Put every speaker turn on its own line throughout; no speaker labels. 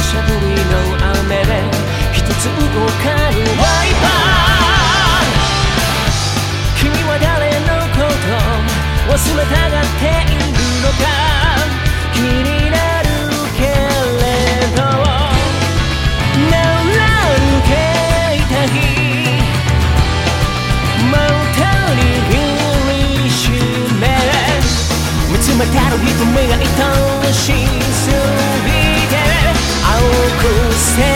土砂降りの雨で一つ動かぬワイパー君は誰のこと忘れたがっているく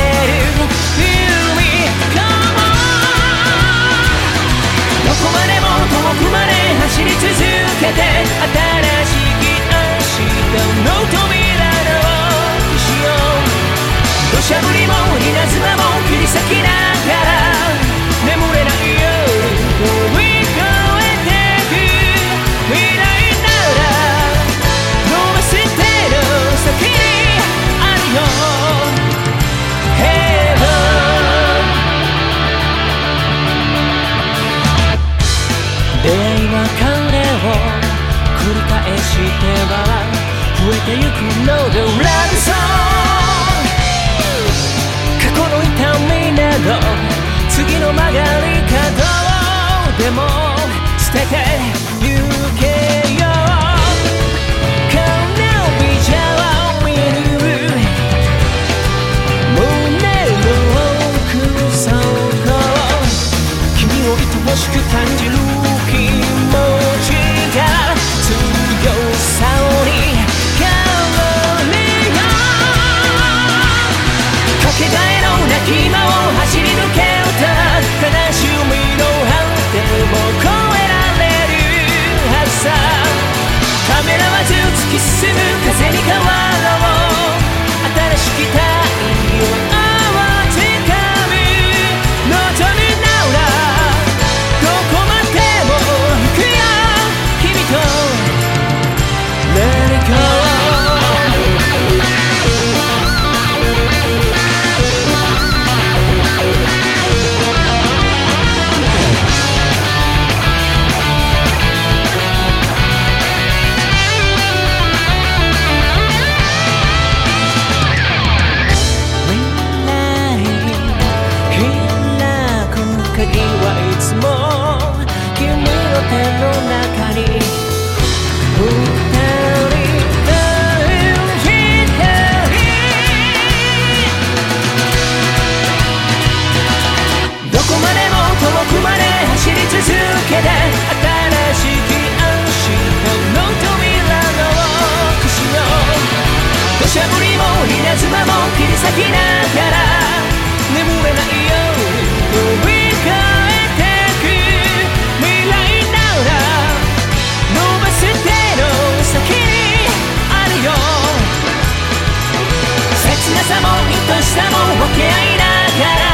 り返しては増えてゆくのでラブソング過去の痛みなど次の曲がり角をでも捨ててゆけよ花火じゃ見る胸の奥底君を愛おしく感じる Kissing の中に二人の光どこまでも遠くまで走り続けて新しき明日の扉の奥しよう土砂降りも稲妻も切り裂きながらさも愛しさも分け合いながら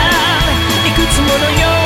いくつもの夜を